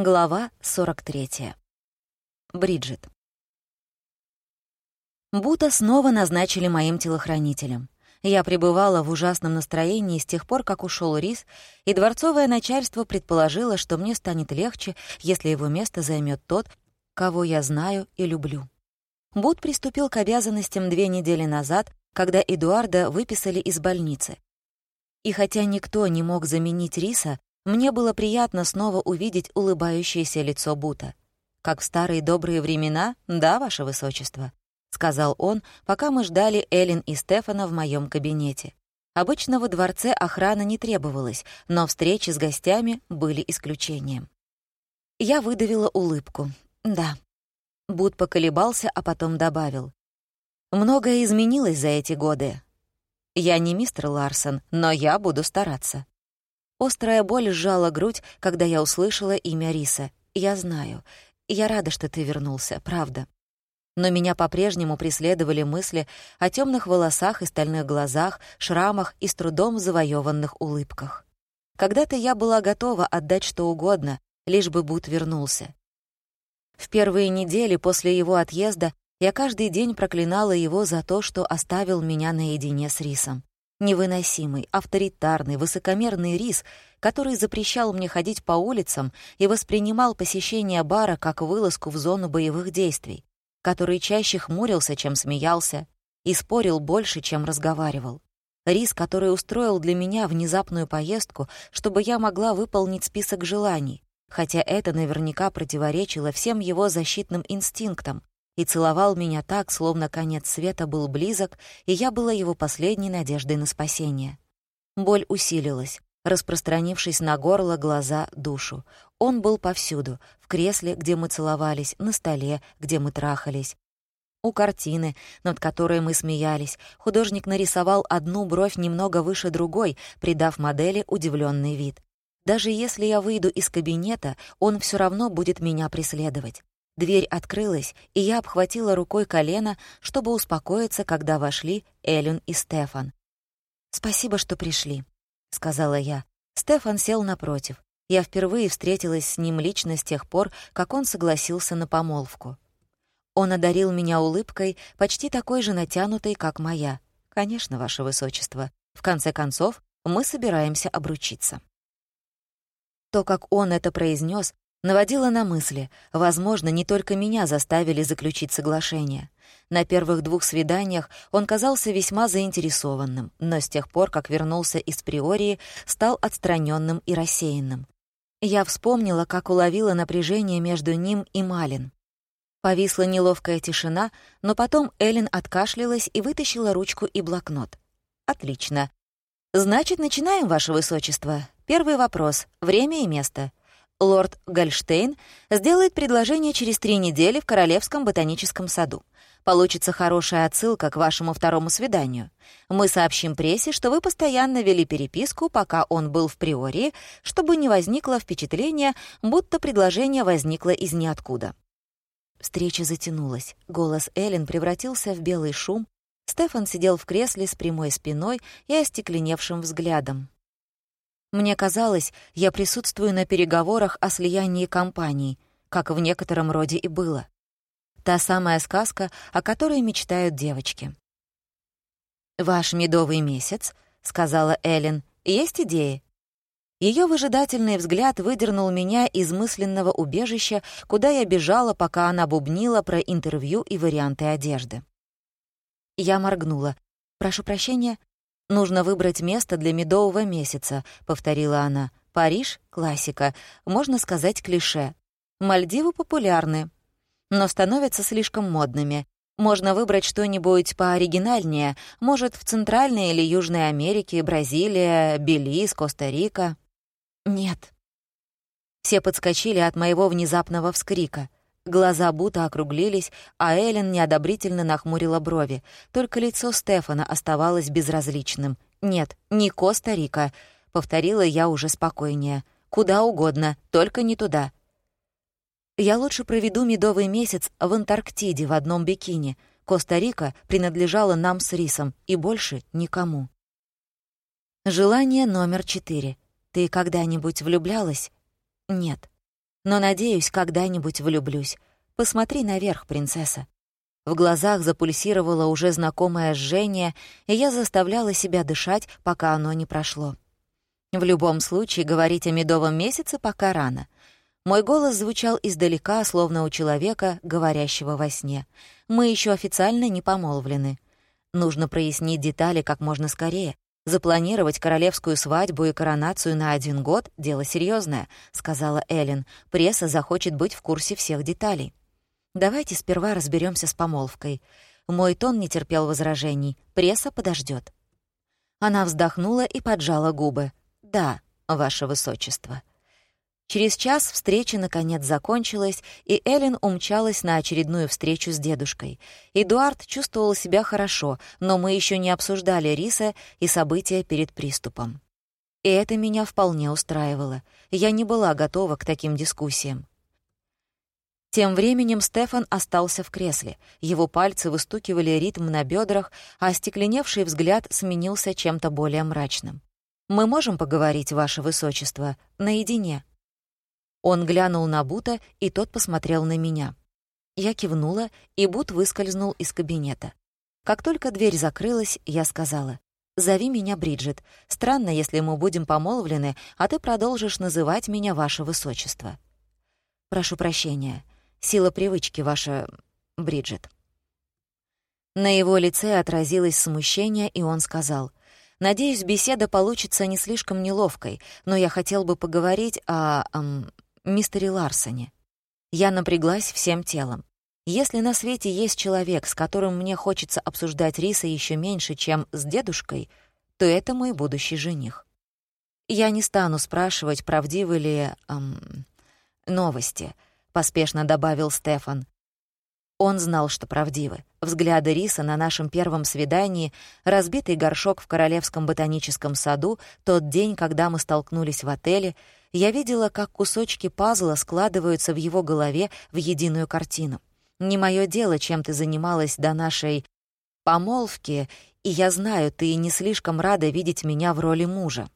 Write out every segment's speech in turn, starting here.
Глава 43. Бриджит. Бута снова назначили моим телохранителем. Я пребывала в ужасном настроении с тех пор, как ушел Рис, и дворцовое начальство предположило, что мне станет легче, если его место займет тот, кого я знаю и люблю. Бут приступил к обязанностям две недели назад, когда Эдуарда выписали из больницы. И хотя никто не мог заменить Риса, мне было приятно снова увидеть улыбающееся лицо Бута. «Как в старые добрые времена, да, ваше высочество», — сказал он, пока мы ждали Эллен и Стефана в моем кабинете. Обычно во дворце охрана не требовалась, но встречи с гостями были исключением. Я выдавила улыбку. «Да». Бут поколебался, а потом добавил. «Многое изменилось за эти годы. Я не мистер Ларсон, но я буду стараться». Острая боль сжала грудь, когда я услышала имя Риса. «Я знаю. Я рада, что ты вернулся, правда». Но меня по-прежнему преследовали мысли о темных волосах и стальных глазах, шрамах и с трудом завоеванных улыбках. Когда-то я была готова отдать что угодно, лишь бы Бут вернулся. В первые недели после его отъезда я каждый день проклинала его за то, что оставил меня наедине с Рисом. Невыносимый, авторитарный, высокомерный рис, который запрещал мне ходить по улицам и воспринимал посещение бара как вылазку в зону боевых действий, который чаще хмурился, чем смеялся, и спорил больше, чем разговаривал. Рис, который устроил для меня внезапную поездку, чтобы я могла выполнить список желаний, хотя это наверняка противоречило всем его защитным инстинктам, и целовал меня так, словно конец света был близок, и я была его последней надеждой на спасение. Боль усилилась, распространившись на горло, глаза, душу. Он был повсюду, в кресле, где мы целовались, на столе, где мы трахались. У картины, над которой мы смеялись, художник нарисовал одну бровь немного выше другой, придав модели удивленный вид. Даже если я выйду из кабинета, он все равно будет меня преследовать. Дверь открылась, и я обхватила рукой колено, чтобы успокоиться, когда вошли Эллен и Стефан. «Спасибо, что пришли», — сказала я. Стефан сел напротив. Я впервые встретилась с ним лично с тех пор, как он согласился на помолвку. Он одарил меня улыбкой, почти такой же натянутой, как моя. «Конечно, ваше высочество. В конце концов, мы собираемся обручиться». То, как он это произнес, наводила на мысли, возможно, не только меня заставили заключить соглашение. На первых двух свиданиях он казался весьма заинтересованным, но с тех пор, как вернулся из Приории, стал отстраненным и рассеянным. Я вспомнила, как уловила напряжение между ним и Малин. Повисла неловкая тишина, но потом Эллен откашлялась и вытащила ручку и блокнот. «Отлично. Значит, начинаем, Ваше Высочество. Первый вопрос. Время и место лорд Гольштейн сделает предложение через три недели в Королевском ботаническом саду. Получится хорошая отсылка к вашему второму свиданию. Мы сообщим прессе, что вы постоянно вели переписку, пока он был в Приории, чтобы не возникло впечатление, будто предложение возникло из ниоткуда. Встреча затянулась. Голос Эллен превратился в белый шум. Стефан сидел в кресле с прямой спиной и остекленевшим взглядом. Мне казалось, я присутствую на переговорах о слиянии компаний, как в некотором роде и было. Та самая сказка, о которой мечтают девочки. «Ваш медовый месяц», — сказала Эллен, — «есть идеи?» Ее выжидательный взгляд выдернул меня из мысленного убежища, куда я бежала, пока она бубнила про интервью и варианты одежды. Я моргнула. «Прошу прощения, «Нужно выбрать место для медового месяца», — повторила она. «Париж — классика, можно сказать клише. Мальдивы популярны, но становятся слишком модными. Можно выбрать что-нибудь пооригинальнее, может, в Центральной или Южной Америке, Бразилия, Белиз, Коста-Рика». «Нет». Все подскочили от моего внезапного вскрика. Глаза Бута округлились, а Эллен неодобрительно нахмурила брови. Только лицо Стефана оставалось безразличным. «Нет, не Коста-Рика», — повторила я уже спокойнее. «Куда угодно, только не туда». «Я лучше проведу медовый месяц в Антарктиде в одном бикини. Коста-Рика принадлежала нам с Рисом, и больше никому». Желание номер четыре. Ты когда-нибудь влюблялась? Нет. Но, надеюсь, когда-нибудь влюблюсь. Посмотри наверх, принцесса». В глазах запульсировало уже знакомое жжение, и я заставляла себя дышать, пока оно не прошло. В любом случае, говорить о медовом месяце пока рано. Мой голос звучал издалека, словно у человека, говорящего во сне. Мы еще официально не помолвлены. Нужно прояснить детали как можно скорее. Запланировать королевскую свадьбу и коронацию на один год — дело серьезное, сказала Эллен. Пресса захочет быть в курсе всех деталей. Давайте сперва разберемся с помолвкой. Мой тон не терпел возражений. Пресса подождет. Она вздохнула и поджала губы. «Да, ваше высочество». Через час встреча наконец закончилась, и Эллен умчалась на очередную встречу с дедушкой. Эдуард чувствовал себя хорошо, но мы еще не обсуждали Риса и события перед приступом. И это меня вполне устраивало. Я не была готова к таким дискуссиям. Тем временем Стефан остался в кресле. Его пальцы выстукивали ритм на бедрах, а остекленевший взгляд сменился чем-то более мрачным. «Мы можем поговорить, ваше высочество, наедине?» Он глянул на Бута, и тот посмотрел на меня. Я кивнула, и Бут выскользнул из кабинета. Как только дверь закрылась, я сказала, «Зови меня Бриджит. Странно, если мы будем помолвлены, а ты продолжишь называть меня ваше высочество». «Прошу прощения. Сила привычки, ваша Бриджит». На его лице отразилось смущение, и он сказал, «Надеюсь, беседа получится не слишком неловкой, но я хотел бы поговорить о... Эм, мистере Ларсоне». Я напряглась всем телом. Если на свете есть человек, с которым мне хочется обсуждать риса еще меньше, чем с дедушкой, то это мой будущий жених. Я не стану спрашивать, правдивы ли эм, новости —— поспешно добавил Стефан. Он знал, что правдивы. Взгляды Риса на нашем первом свидании, разбитый горшок в Королевском ботаническом саду, тот день, когда мы столкнулись в отеле, я видела, как кусочки пазла складываются в его голове в единую картину. Не мое дело, чем ты занималась до нашей помолвки, и я знаю, ты не слишком рада видеть меня в роли мужа.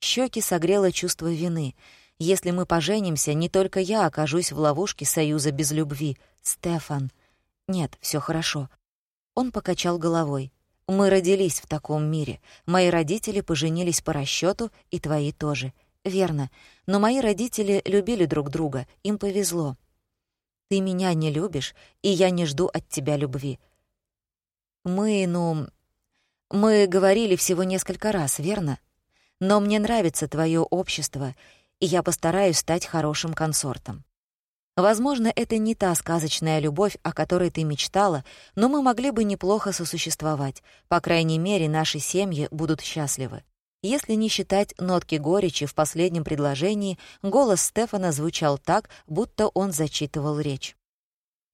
Щеки согрело чувство вины — если мы поженимся, не только я окажусь в ловушке союза без любви. Стефан. Нет, все хорошо. Он покачал головой. Мы родились в таком мире. Мои родители поженились по расчету, и твои тоже. Верно. Но мои родители любили друг друга. Им повезло. Ты меня не любишь, и я не жду от тебя любви. Мы, ну... Мы говорили всего несколько раз, верно? Но мне нравится твое общество, и я постараюсь стать хорошим консортом. Возможно, это не та сказочная любовь, о которой ты мечтала, но мы могли бы неплохо сосуществовать. По крайней мере, наши семьи будут счастливы. Если не считать нотки горечи в последнем предложении, голос Стефана звучал так, будто он зачитывал речь.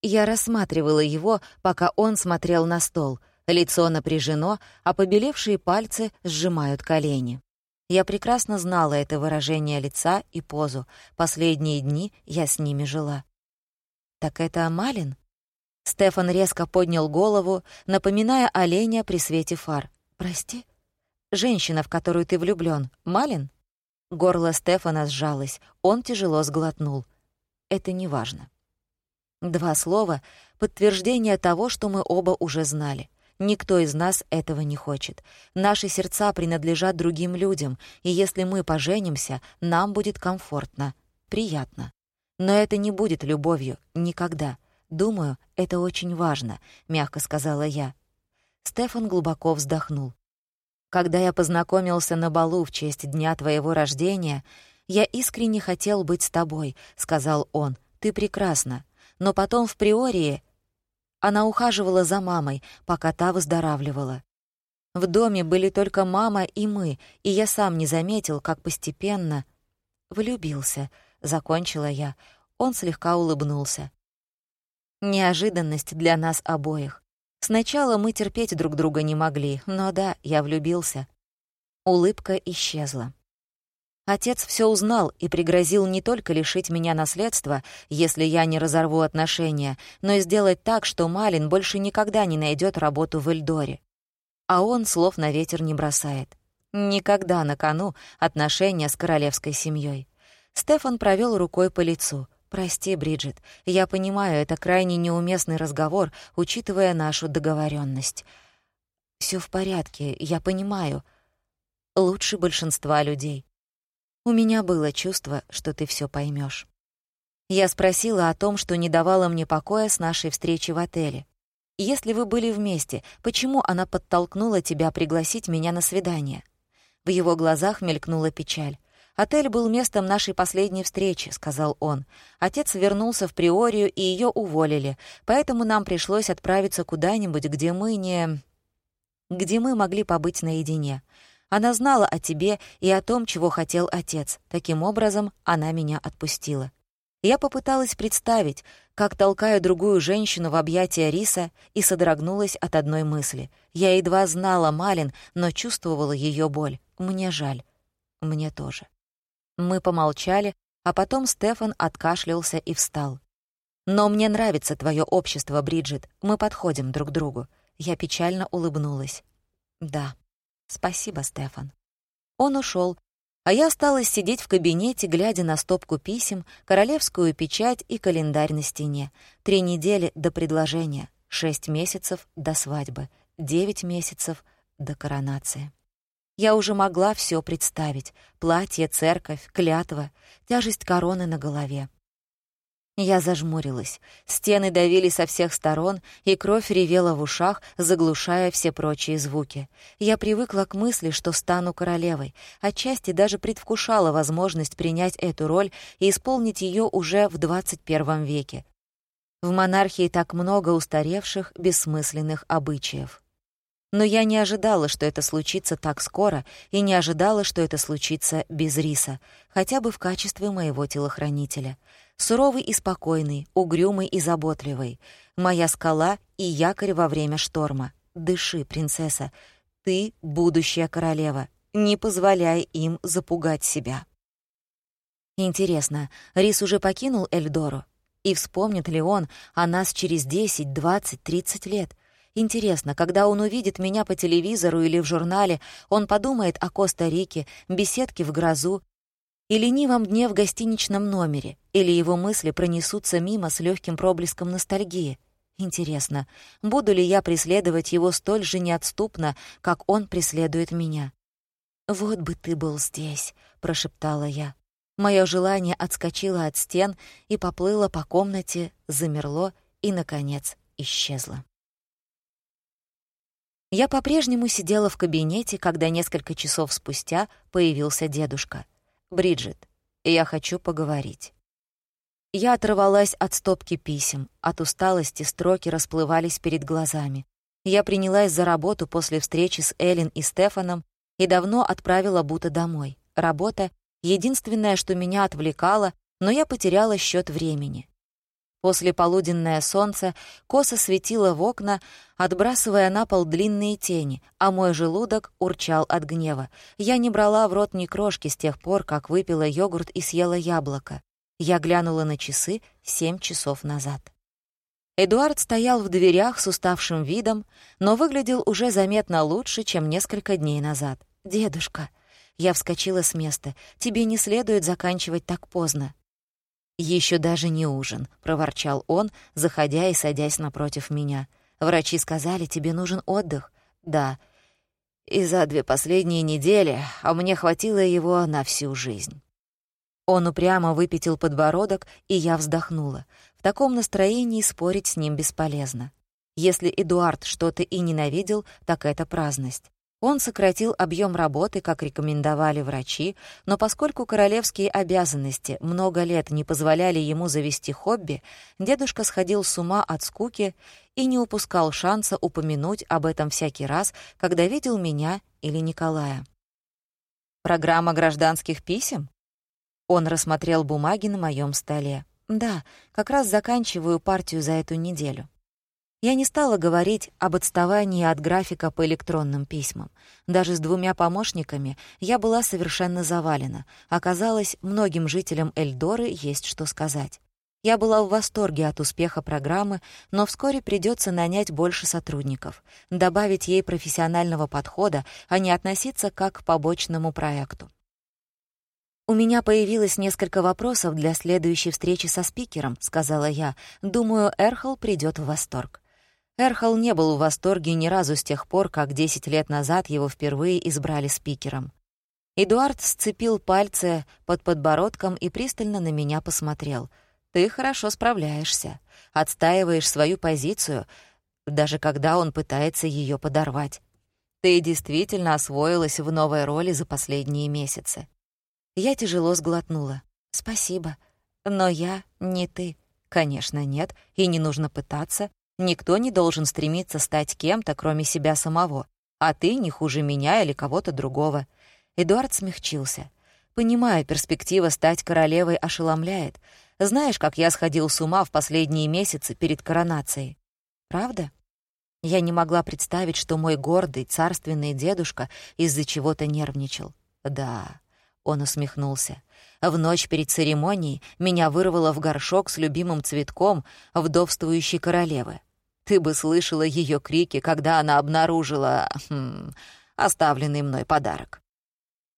Я рассматривала его, пока он смотрел на стол. Лицо напряжено, а побелевшие пальцы сжимают колени. Я прекрасно знала это выражение лица и позу. Последние дни я с ними жила. «Так это Малин?» Стефан резко поднял голову, напоминая оленя при свете фар. «Прости? Женщина, в которую ты влюблён, Малин?» Горло Стефана сжалось, он тяжело сглотнул. «Это не важно». Два слова — подтверждение того, что мы оба уже знали. Никто из нас этого не хочет. Наши сердца принадлежат другим людям, и если мы поженимся, нам будет комфортно, приятно. Но это не будет любовью, никогда. Думаю, это очень важно, мягко сказала я. Стефан глубоко вздохнул. Когда я познакомился на балу в честь дня твоего рождения, я искренне хотел быть с тобой, сказал он. Ты прекрасна. Но потом в приории она ухаживала за мамой, пока та выздоравливала. В доме были только мама и мы, и я сам не заметил, как постепенно... «Влюбился», — закончила я. Он слегка улыбнулся. Неожиданность для нас обоих. Сначала мы терпеть друг друга не могли, но да, я влюбился. Улыбка исчезла. Отец все узнал и пригрозил не только лишить меня наследства, если я не разорву отношения, но и сделать так, что Малин больше никогда не найдет работу в Эльдоре. А он слов на ветер не бросает. Никогда на кону отношения с королевской семьей. Стефан провел рукой по лицу. «Прости, Бриджит, я понимаю, это крайне неуместный разговор, учитывая нашу договоренность. Все в порядке, я понимаю. Лучше большинства людей. У меня было чувство, что ты все поймешь. Я спросила о том, что не давало мне покоя с нашей встречи в отеле. Если вы были вместе, почему она подтолкнула тебя пригласить меня на свидание? В его глазах мелькнула печаль. «Отель был местом нашей последней встречи», — сказал он. «Отец вернулся в Приорию, и ее уволили, поэтому нам пришлось отправиться куда-нибудь, где мы не... где мы могли побыть наедине. Она знала о тебе и о том, чего хотел отец. Таким образом, она меня отпустила. Я попыталась представить, как толкаю другую женщину в объятия Риса и содрогнулась от одной мысли. Я едва знала Малин, но чувствовала ее боль. Мне жаль. Мне тоже. Мы помолчали, а потом Стефан откашлялся и встал. «Но мне нравится твое общество, Бриджит. Мы подходим друг другу». Я печально улыбнулась. «Да. Спасибо, Стефан». Он ушел, а я осталась сидеть в кабинете, глядя на стопку писем, королевскую печать и календарь на стене. Три недели до предложения, шесть месяцев до свадьбы, девять месяцев до коронации. Я уже могла все представить — платье, церковь, клятва, тяжесть короны на голове. Я зажмурилась. Стены давили со всех сторон, и кровь ревела в ушах, заглушая все прочие звуки. Я привыкла к мысли, что стану королевой, отчасти даже предвкушала возможность принять эту роль и исполнить ее уже в 21 веке. В монархии так много устаревших, бессмысленных обычаев. Но я не ожидала, что это случится так скоро, и не ожидала, что это случится без риса, хотя бы в качестве моего телохранителя. Суровый и спокойный, угрюмый и заботливый. Моя скала и якорь во время шторма. Дыши, принцесса. Ты — будущая королева. Не позволяй им запугать себя. Интересно, Рис уже покинул Эльдору? И вспомнит ли он о нас через 10, 20, 30 лет — Интересно, когда он увидит меня по телевизору или в журнале, он подумает о Коста-Рике, беседке в грозу и ленивом дне в гостиничном номере, или его мысли пронесутся мимо с легким проблеском ностальгии. Интересно, буду ли я преследовать его столь же неотступно, как он преследует меня? «Вот бы ты был здесь», — прошептала я. Мое желание отскочило от стен и поплыло по комнате, замерло и, наконец, исчезло. Я по-прежнему сидела в кабинете, когда несколько часов спустя появился дедушка. «Бриджит, я хочу поговорить». Я оторвалась от стопки писем. От усталости строки расплывались перед глазами. Я принялась за работу после встречи с Эллен и Стефаном и давно отправила Бута домой. Работа — единственное, что меня отвлекало, но я потеряла счет времени. После полуденное солнце косо светило в окна, отбрасывая на пол длинные тени, а мой желудок урчал от гнева. Я не брала в рот ни крошки с тех пор, как выпила йогурт и съела яблоко. Я глянула на часы семь часов назад. Эдуард стоял в дверях с уставшим видом, но выглядел уже заметно лучше, чем несколько дней назад. «Дедушка!» Я вскочила с места. «Тебе не следует заканчивать так поздно». Еще даже не ужин», — проворчал он, заходя и садясь напротив меня. «Врачи сказали, тебе нужен отдых». «Да, и за две последние недели, а мне хватило его на всю жизнь». Он упрямо выпятил подбородок, и я вздохнула. В таком настроении спорить с ним бесполезно. Если Эдуард что-то и ненавидел, так это праздность. Он сократил объем работы, как рекомендовали врачи, но поскольку королевские обязанности много лет не позволяли ему завести хобби, дедушка сходил с ума от скуки и не упускал шанса упомянуть об этом всякий раз, когда видел меня или Николая. «Программа гражданских писем?» Он рассмотрел бумаги на моем столе. «Да, как раз заканчиваю партию за эту неделю». Я не стала говорить об отставании от графика по электронным письмам. Даже с двумя помощниками я была совершенно завалена. Оказалось, многим жителям Эльдоры есть что сказать. Я была в восторге от успеха программы, но вскоре придется нанять больше сотрудников, добавить ей профессионального подхода, а не относиться как к побочному проекту. «У меня появилось несколько вопросов для следующей встречи со спикером», — сказала я. «Думаю, Эрхол придет в восторг». Эрхол не был в восторге ни разу с тех пор, как 10 лет назад его впервые избрали спикером. Эдуард сцепил пальцы под подбородком и пристально на меня посмотрел. «Ты хорошо справляешься, отстаиваешь свою позицию, даже когда он пытается ее подорвать. Ты действительно освоилась в новой роли за последние месяцы». Я тяжело сглотнула. «Спасибо. Но я не ты». «Конечно, нет, и не нужно пытаться. Никто не должен стремиться стать кем-то, кроме себя самого. А ты не хуже меня или кого-то другого». Эдуард смягчился. «Понимаю, перспектива стать королевой ошеломляет. Знаешь, как я сходил с ума в последние месяцы перед коронацией? Правда?» Я не могла представить, что мой гордый, царственный дедушка из-за чего-то нервничал. «Да», — он усмехнулся. В ночь перед церемонией меня вырвало в горшок с любимым цветком вдовствующей королевы. Ты бы слышала ее крики, когда она обнаружила хм, оставленный мной подарок.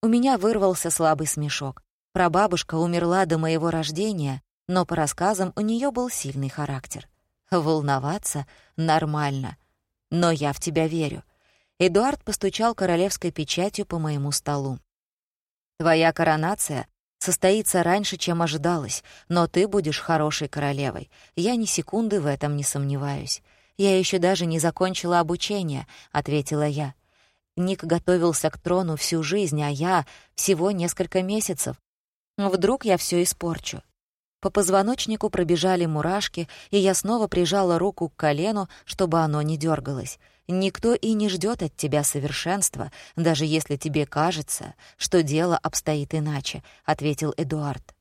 У меня вырвался слабый смешок. Прабабушка умерла до моего рождения, но по рассказам у нее был сильный характер. Волноваться — нормально. Но я в тебя верю. Эдуард постучал королевской печатью по моему столу. Твоя коронация состоится раньше, чем ожидалось, но ты будешь хорошей королевой. Я ни секунды в этом не сомневаюсь. «Я еще даже не закончила обучение», — ответила я. Ник готовился к трону всю жизнь, а я — всего несколько месяцев. Вдруг я все испорчу. По позвоночнику пробежали мурашки, и я снова прижала руку к колену, чтобы оно не дергалось. «Никто и не ждет от тебя совершенства, даже если тебе кажется, что дело обстоит иначе», — ответил Эдуард.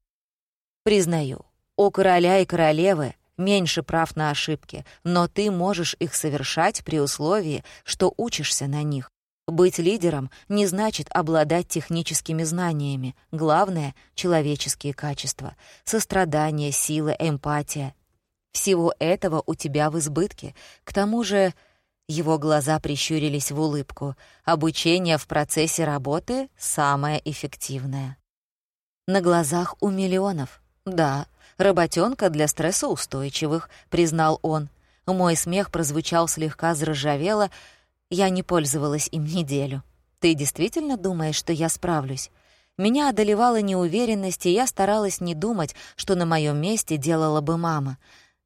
«Признаю, у короля и королевы меньше прав на ошибки, но ты можешь их совершать при условии, что учишься на них. Быть лидером не значит обладать техническими знаниями. Главное — человеческие качества. Сострадание, сила, эмпатия. Всего этого у тебя в избытке. К тому же... Его глаза прищурились в улыбку. Обучение в процессе работы — самое эффективное. На глазах у миллионов. Да, «Работенка для стрессоустойчивых», — признал он. Мой смех прозвучал слегка заржавело, я не пользовалась им неделю. «Ты действительно думаешь, что я справлюсь?» Меня одолевала неуверенность, и я старалась не думать, что на моем месте делала бы мама.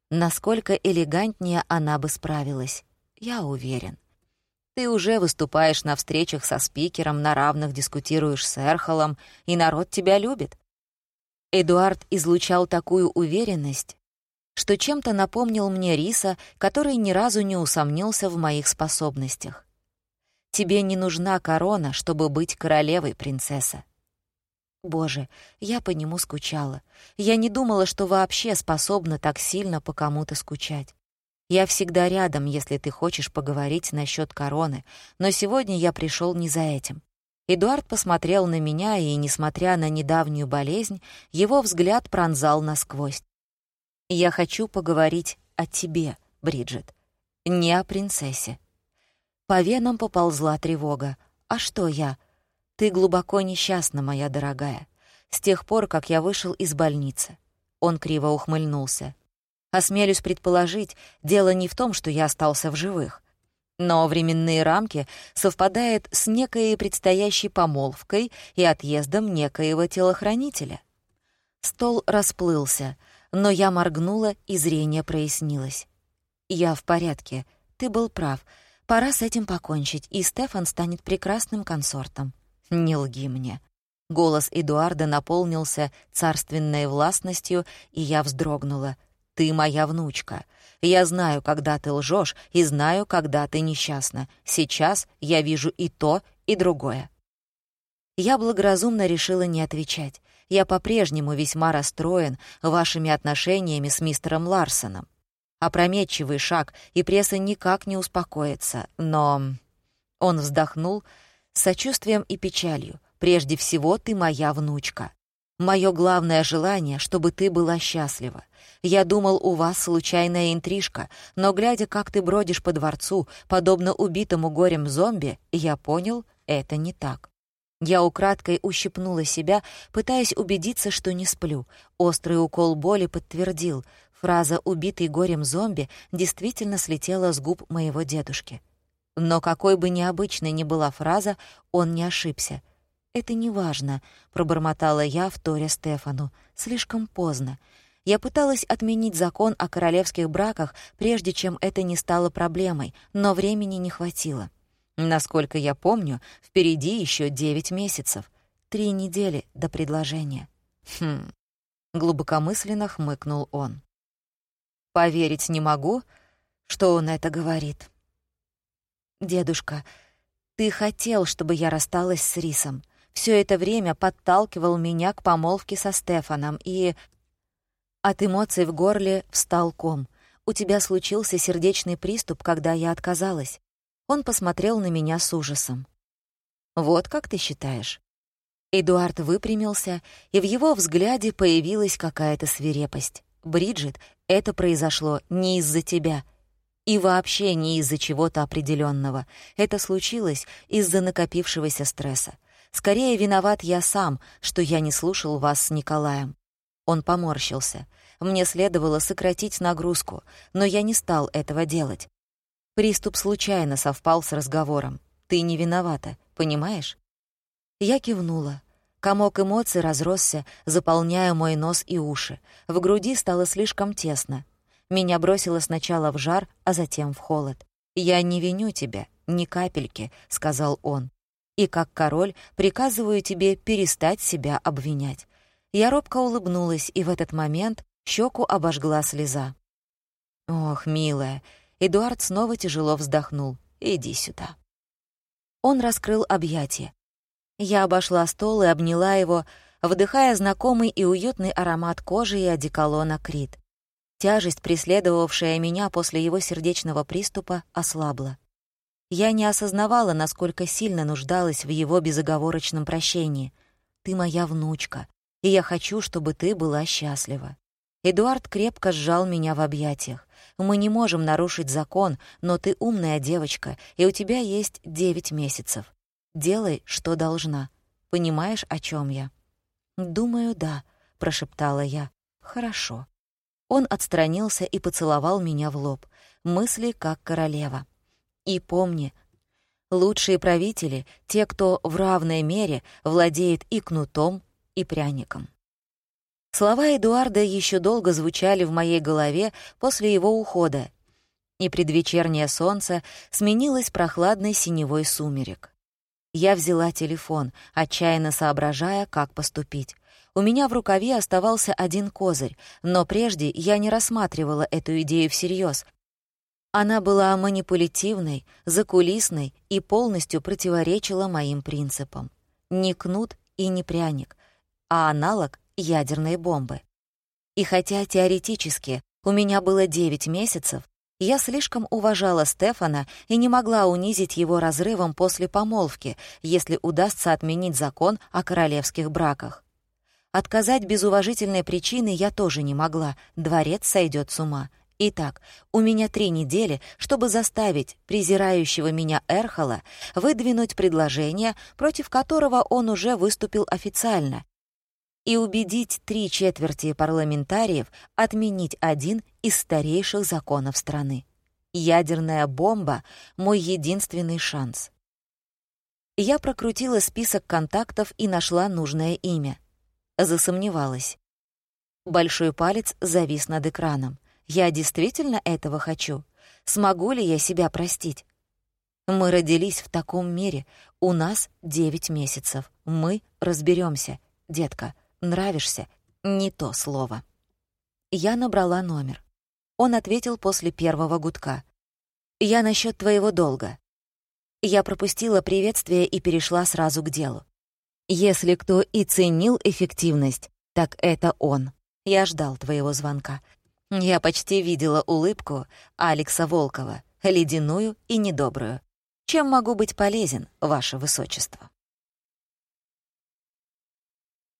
Насколько элегантнее она бы справилась. Я уверен. Ты уже выступаешь на встречах со спикером, на равных дискутируешь с Эрхолом, и народ тебя любит. Эдуард излучал такую уверенность, что чем-то напомнил мне Риса, который ни разу не усомнился в моих способностях. «Тебе не нужна корона, чтобы быть королевой, принцесса». Боже, я по нему скучала. Я не думала, что вообще способна так сильно по кому-то скучать. Я всегда рядом, если ты хочешь поговорить насчет короны, но сегодня я пришел не за этим. Эдуард посмотрел на меня, и, несмотря на недавнюю болезнь, его взгляд пронзал насквозь. «Я хочу поговорить о тебе, Бриджит, не о принцессе». По венам поползла тревога. «А что я? Ты глубоко несчастна, моя дорогая. С тех пор, как я вышел из больницы». Он криво ухмыльнулся. «Осмелюсь предположить, дело не в том, что я остался в живых. Но временные рамки совпадают с некой предстоящей помолвкой и отъездом некоего телохранителя. Стол расплылся, но я моргнула, и зрение прояснилось. «Я в порядке. Ты был прав. Пора с этим покончить, и Стефан станет прекрасным консортом. Не лги мне». Голос Эдуарда наполнился царственной властностью, и я вздрогнула. «Ты моя внучка. Я знаю, когда ты лжешь, и знаю, когда ты несчастна. Сейчас я вижу и то, и другое». Я благоразумно решила не отвечать. Я по-прежнему весьма расстроен вашими отношениями с мистером Ларсоном. Опрометчивый шаг, и пресса никак не успокоится. Но... Он вздохнул с сочувствием и печалью. «Прежде всего, ты моя внучка. Мое главное желание, чтобы ты была счастлива. Я думал, у вас случайная интрижка, но, глядя, как ты бродишь по дворцу, подобно убитому горем зомби, я понял, это не так. Я украдкой ущипнула себя, пытаясь убедиться, что не сплю. Острый укол боли подтвердил. Фраза «убитый горем зомби» действительно слетела с губ моего дедушки. Но какой бы необычной ни была фраза, он не ошибся. «Это не важно», — пробормотала я в торе Стефану. «Слишком поздно. Я пыталась отменить закон о королевских браках, прежде чем это не стало проблемой, но времени не хватило. Насколько я помню, впереди еще девять месяцев. Три недели до предложения. Хм. Глубокомысленно хмыкнул он. Поверить не могу, что он это говорит. Дедушка, ты хотел, чтобы я рассталась с Рисом. Все это время подталкивал меня к помолвке со Стефаном, и... От эмоций в горле встал ком. У тебя случился сердечный приступ, когда я отказалась. Он посмотрел на меня с ужасом. «Вот как ты считаешь?» Эдуард выпрямился, и в его взгляде появилась какая-то свирепость. «Бриджит, это произошло не из-за тебя. И вообще не из-за чего-то определенного. Это случилось из-за накопившегося стресса. Скорее виноват я сам, что я не слушал вас с Николаем». Он поморщился. Мне следовало сократить нагрузку, но я не стал этого делать. Приступ случайно совпал с разговором. Ты не виновата, понимаешь? Я кивнула. Комок эмоций разросся, заполняя мой нос и уши. В груди стало слишком тесно. Меня бросило сначала в жар, а затем в холод. «Я не виню тебя, ни капельки», — сказал он. «И как король приказываю тебе перестать себя обвинять». Я робко улыбнулась, и в этот момент щеку обожгла слеза. «Ох, милая, Эдуард снова тяжело вздохнул. «Иди сюда». Он раскрыл объятия. Я обошла стол и обняла его, вдыхая знакомый и уютный аромат кожи и одеколона Крит. Тяжесть, преследовавшая меня после его сердечного приступа, ослабла. Я не осознавала, насколько сильно нуждалась в его безоговорочном прощении. «Ты моя внучка, и я хочу, чтобы ты была счастлива». Эдуард крепко сжал меня в объятиях. Мы не можем нарушить закон, но ты умная девочка, и у тебя есть девять месяцев. Делай, что должна. Понимаешь, о чем я?» «Думаю, да», — прошептала я. «Хорошо». Он отстранился и поцеловал меня в лоб. Мысли как королева. «И помни, лучшие правители — те, кто в равной мере владеет и кнутом, и пряником». Слова Эдуарда еще долго звучали в моей голове после его ухода, и предвечернее солнце сменилось прохладной синевой сумерек. Я взяла телефон, отчаянно соображая, как поступить. У меня в рукаве оставался один козырь, но прежде я не рассматривала эту идею всерьез. Она была манипулятивной, закулисной и полностью противоречила моим принципам. Не кнут и не пряник, а аналог ядерной бомбы. И хотя теоретически у меня было 9 месяцев, я слишком уважала Стефана и не могла унизить его разрывом после помолвки, если удастся отменить закон о королевских браках. Отказать без уважительной причины я тоже не могла, дворец сойдет с ума. Итак, у меня три недели, чтобы заставить презирающего меня Эрхола выдвинуть предложение, против которого он уже выступил официально, и убедить три четверти парламентариев отменить один из старейших законов страны. Ядерная бомба — мой единственный шанс. Я прокрутила список контактов и нашла нужное имя. Засомневалась. Большой палец завис над экраном. Я действительно этого хочу? Смогу ли я себя простить? Мы родились в таком мире. У нас девять месяцев. Мы разберемся, детка. «нравишься» — не то слово. Я набрала номер. Он ответил после первого гудка. «Я насчет твоего долга». Я пропустила приветствие и перешла сразу к делу. Если кто и ценил эффективность, так это он. Я ждал твоего звонка. Я почти видела улыбку Алекса Волкова, ледяную и недобрую. Чем могу быть полезен, ваше высочество?